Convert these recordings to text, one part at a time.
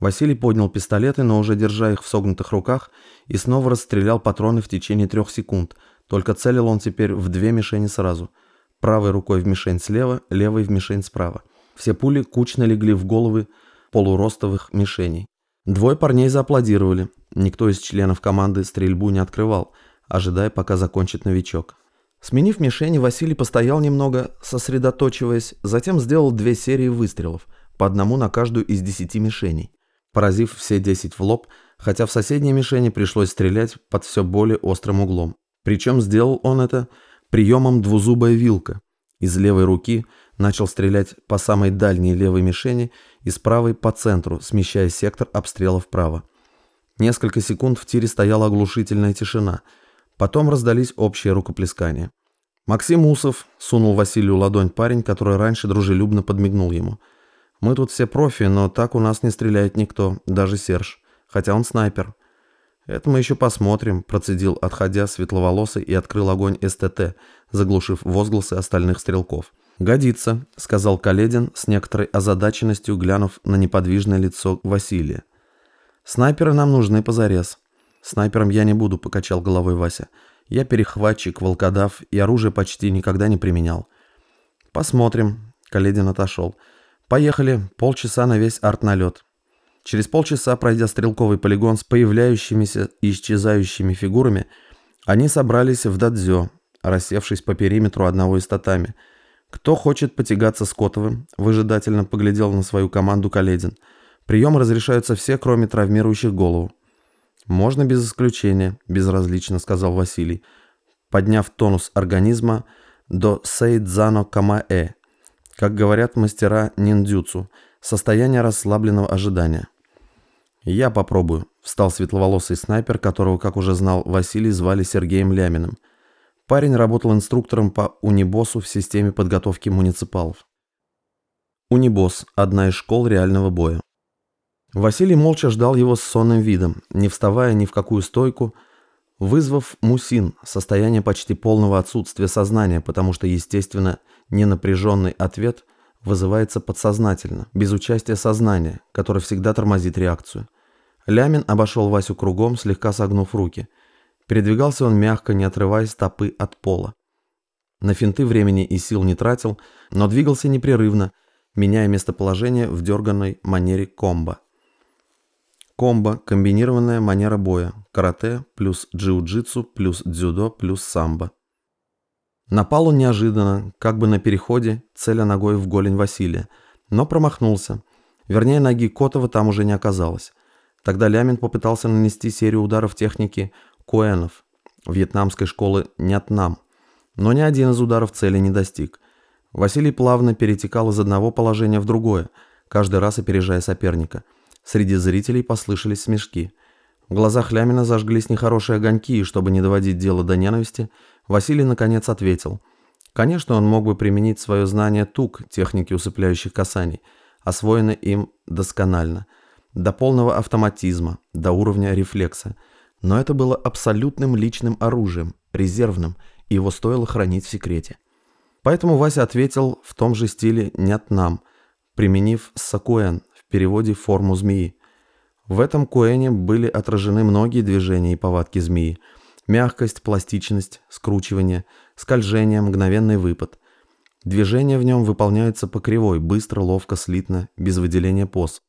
Василий поднял пистолеты, но уже держа их в согнутых руках, и снова расстрелял патроны в течение трех секунд, только целил он теперь в две мишени сразу. Правой рукой в мишень слева, левой в мишень справа. Все пули кучно легли в головы полуростовых мишеней. Двое парней зааплодировали. Никто из членов команды стрельбу не открывал, ожидая, пока закончит новичок. Сменив мишени, Василий постоял немного, сосредоточиваясь, затем сделал две серии выстрелов, по одному на каждую из десяти мишеней поразив все 10 в лоб, хотя в соседней мишени пришлось стрелять под все более острым углом. Причем сделал он это приемом двузубая вилка. Из левой руки начал стрелять по самой дальней левой мишени и с правой по центру, смещая сектор обстрела вправо. Несколько секунд в тире стояла оглушительная тишина. Потом раздались общие рукоплескания. Максим Усов сунул Василию ладонь парень, который раньше дружелюбно подмигнул ему – мы тут все профи, но так у нас не стреляет никто, даже Серж, хотя он снайпер. Это мы еще посмотрим, процедил, отходя светловолосый и открыл огонь СТТ, заглушив возгласы остальных стрелков. «Годится», — сказал Каледин с некоторой озадаченностью, глянув на неподвижное лицо Василия. «Снайперы нам нужны позарез». «Снайпером я не буду», — покачал головой Вася. «Я перехватчик, волкодав и оружие почти никогда не применял». «Посмотрим», — Каледин отошел. Поехали, полчаса на весь арт-налет. Через полчаса, пройдя стрелковый полигон с появляющимися и исчезающими фигурами, они собрались в дадзё, рассевшись по периметру одного из татами. Кто хочет потягаться с Котовым, выжидательно поглядел на свою команду Каледин. Прием разрешаются все, кроме травмирующих голову. «Можно без исключения», – безразлично сказал Василий, подняв тонус организма до сейдзано камаэ, как говорят мастера ниндзюцу, состояние расслабленного ожидания. «Я попробую», – встал светловолосый снайпер, которого, как уже знал Василий, звали Сергеем Ляминым. Парень работал инструктором по Унибосу в системе подготовки муниципалов. Унибос – одна из школ реального боя. Василий молча ждал его с сонным видом, не вставая ни в какую стойку, вызвав мусин, состояние почти полного отсутствия сознания, потому что, естественно, Ненапряженный ответ вызывается подсознательно, без участия сознания, которое всегда тормозит реакцию. Лямин обошел Васю кругом, слегка согнув руки. Передвигался он мягко, не отрывая стопы от пола. На финты времени и сил не тратил, но двигался непрерывно, меняя местоположение в дерганной манере комбо. Комбо – комбинированная манера боя, карате плюс джиу-джитсу плюс дзюдо плюс самбо. Напал он неожиданно, как бы на переходе, целя ногой в голень Василия, но промахнулся. Вернее, ноги Котова там уже не оказалось. Тогда Лямин попытался нанести серию ударов техники Куэнов, вьетнамской школы Нятнам, но ни один из ударов цели не достиг. Василий плавно перетекал из одного положения в другое, каждый раз опережая соперника. Среди зрителей послышались смешки. В глазах Лямина зажглись нехорошие огоньки, и чтобы не доводить дело до ненависти, Василий наконец ответил. Конечно, он мог бы применить свое знание тук, техники усыпляющих касаний, освоенное им досконально, до полного автоматизма, до уровня рефлекса. Но это было абсолютным личным оружием, резервным, и его стоило хранить в секрете. Поэтому Вася ответил в том же стиле «нет нам», применив «сакуэн» в переводе форму змеи. В этом куэне были отражены многие движения и повадки змеи – Мягкость, пластичность, скручивание, скольжение, мгновенный выпад. Движения в нем выполняются по кривой, быстро, ловко, слитно, без выделения поз.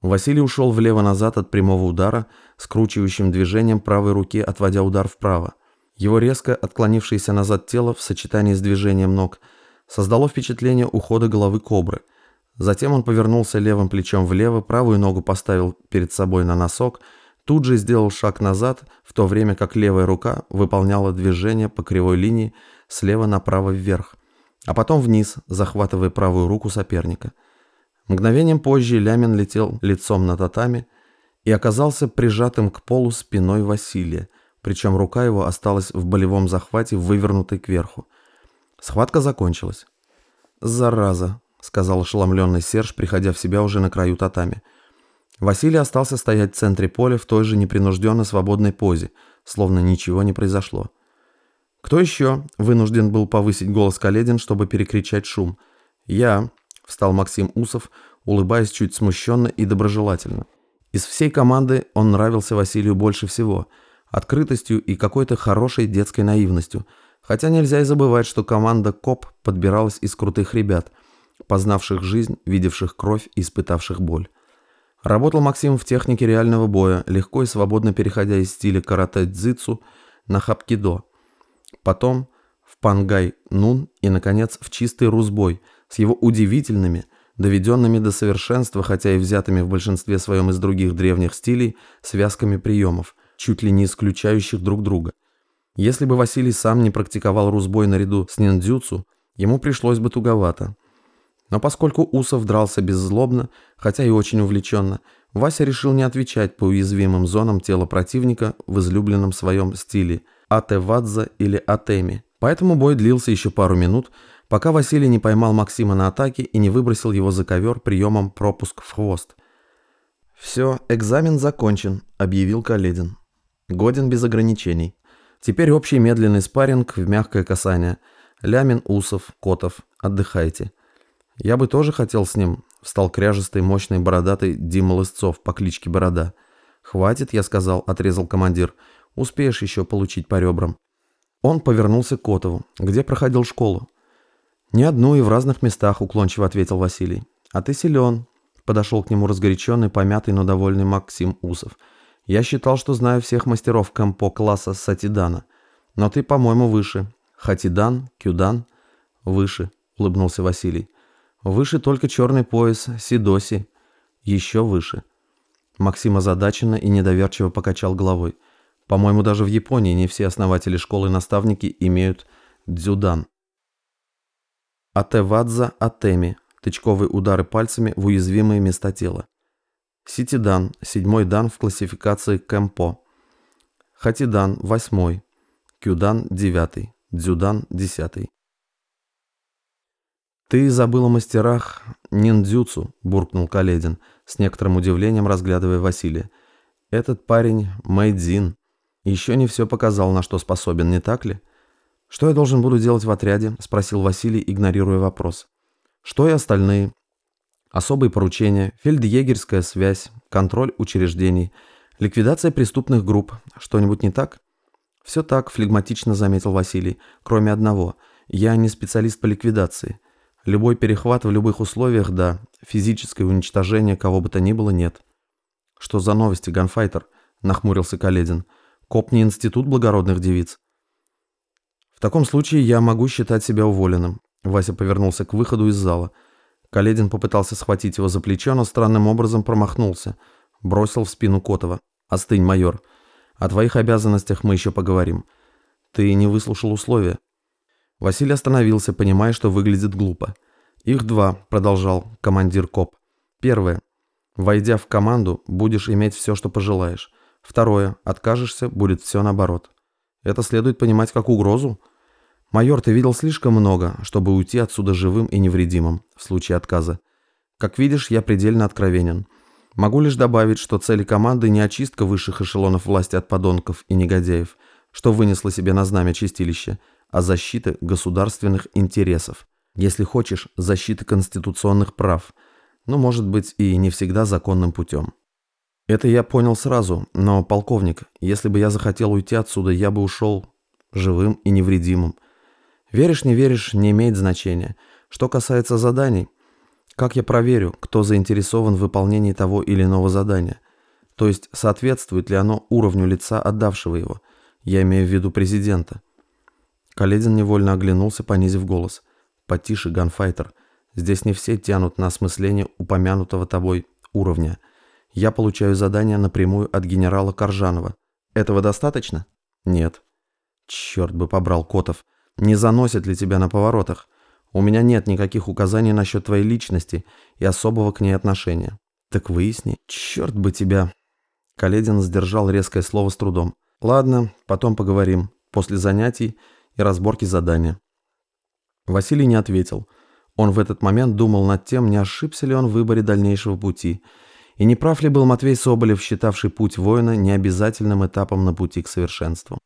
Василий ушел влево-назад от прямого удара, скручивающим движением правой руки, отводя удар вправо. Его резко отклонившееся назад тело в сочетании с движением ног создало впечатление ухода головы кобры. Затем он повернулся левым плечом влево, правую ногу поставил перед собой на носок – Тут же сделал шаг назад, в то время как левая рука выполняла движение по кривой линии слева направо вверх, а потом вниз, захватывая правую руку соперника. Мгновением позже Лямин летел лицом на татами и оказался прижатым к полу спиной Василия, причем рука его осталась в болевом захвате, вывернутой кверху. Схватка закончилась. «Зараза», — сказал ошеломленный Серж, приходя в себя уже на краю татами. Василий остался стоять в центре поля в той же непринужденно свободной позе, словно ничего не произошло. «Кто еще?» – вынужден был повысить голос Каледин, чтобы перекричать шум. «Я», – встал Максим Усов, улыбаясь чуть смущенно и доброжелательно. Из всей команды он нравился Василию больше всего, открытостью и какой-то хорошей детской наивностью, хотя нельзя и забывать, что команда КОП подбиралась из крутых ребят, познавших жизнь, видевших кровь и испытавших боль. Работал Максим в технике реального боя, легко и свободно переходя из стиля карате-дзицу на хапкидо. Потом в пангай-нун и, наконец, в чистый русбой с его удивительными, доведенными до совершенства, хотя и взятыми в большинстве своем из других древних стилей, связками приемов, чуть ли не исключающих друг друга. Если бы Василий сам не практиковал русбой наряду с ниндзюцу, ему пришлось бы туговато. Но поскольку Усов дрался беззлобно, хотя и очень увлеченно, Вася решил не отвечать по уязвимым зонам тела противника в излюбленном своем стиле «Ате-вадза» или «Атеми». Поэтому бой длился еще пару минут, пока Василий не поймал Максима на атаке и не выбросил его за ковер приемом пропуск в хвост. «Все, экзамен закончен», — объявил Каледин. «Годен без ограничений. Теперь общий медленный спарринг в мягкое касание. Лямин, Усов, Котов. Отдыхайте». Я бы тоже хотел с ним, встал кряжестый, мощный, бородатый Дима Лысцов по кличке Борода. «Хватит», я сказал, отрезал командир. «Успеешь еще получить по ребрам». Он повернулся к Котову. «Где проходил школу?» «Не одну и в разных местах», уклончиво ответил Василий. «А ты силен», подошел к нему разгоряченный, помятый, но довольный Максим Усов. «Я считал, что знаю всех мастеров кэмпо класса Сатидана. Но ты, по-моему, выше. Хатидан, Кюдан, выше», улыбнулся Василий. Выше только черный пояс, Сидоси. Еще выше. Максим озадаченно и недоверчиво покачал головой. По-моему, даже в Японии не все основатели школы и наставники имеют дзюдан. Атевадза Атеми. Тычковые удары пальцами в уязвимые места тела. Ситидан. Седьмой дан в классификации Кэмпо. Хатидан. Восьмой. Кюдан. Девятый. Дзюдан. Десятый. «Ты забыл о мастерах ниндзюцу», – буркнул Каледин, с некоторым удивлением разглядывая Василия. «Этот парень Мэйдзин. Еще не все показал, на что способен, не так ли?» «Что я должен буду делать в отряде?» – спросил Василий, игнорируя вопрос. «Что и остальные?» «Особые поручения, фельдъегерская связь, контроль учреждений, ликвидация преступных групп. Что-нибудь не так?» «Все так», – флегматично заметил Василий, кроме одного. «Я не специалист по ликвидации». Любой перехват в любых условиях – да. Физическое уничтожение кого бы то ни было – нет. «Что за новости, ганфайтер?» – нахмурился Каледин. «Коп не институт благородных девиц». «В таком случае я могу считать себя уволенным». Вася повернулся к выходу из зала. Каледин попытался схватить его за плечо, но странным образом промахнулся. Бросил в спину Котова. «Остынь, майор. О твоих обязанностях мы еще поговорим. Ты не выслушал условия». Василий остановился, понимая, что выглядит глупо. «Их два», — продолжал командир КОП. «Первое. Войдя в команду, будешь иметь все, что пожелаешь. Второе. Откажешься, будет все наоборот. Это следует понимать как угрозу. Майор, ты видел слишком много, чтобы уйти отсюда живым и невредимым в случае отказа. Как видишь, я предельно откровенен. Могу лишь добавить, что цели команды не очистка высших эшелонов власти от подонков и негодяев, что вынесло себе на знамя чистилище, а защита государственных интересов. Если хочешь, защита конституционных прав, но, может быть, и не всегда законным путем. Это я понял сразу, но, полковник, если бы я захотел уйти отсюда, я бы ушел живым и невредимым. Веришь, не веришь, не имеет значения. Что касается заданий, как я проверю, кто заинтересован в выполнении того или иного задания? То есть, соответствует ли оно уровню лица, отдавшего его? Я имею в виду президента. Каледин невольно оглянулся, понизив голос. «Потише, ганфайтер. Здесь не все тянут на осмысление упомянутого тобой уровня. Я получаю задание напрямую от генерала Коржанова. Этого достаточно?» «Нет». «Черт бы побрал, Котов. Не заносит ли тебя на поворотах? У меня нет никаких указаний насчет твоей личности и особого к ней отношения». «Так выясни. Черт бы тебя!» Каледин сдержал резкое слово с трудом. «Ладно, потом поговорим. После занятий и разборки задания. Василий не ответил. Он в этот момент думал над тем, не ошибся ли он в выборе дальнейшего пути, и не прав ли был Матвей Соболев, считавший путь воина необязательным этапом на пути к совершенству.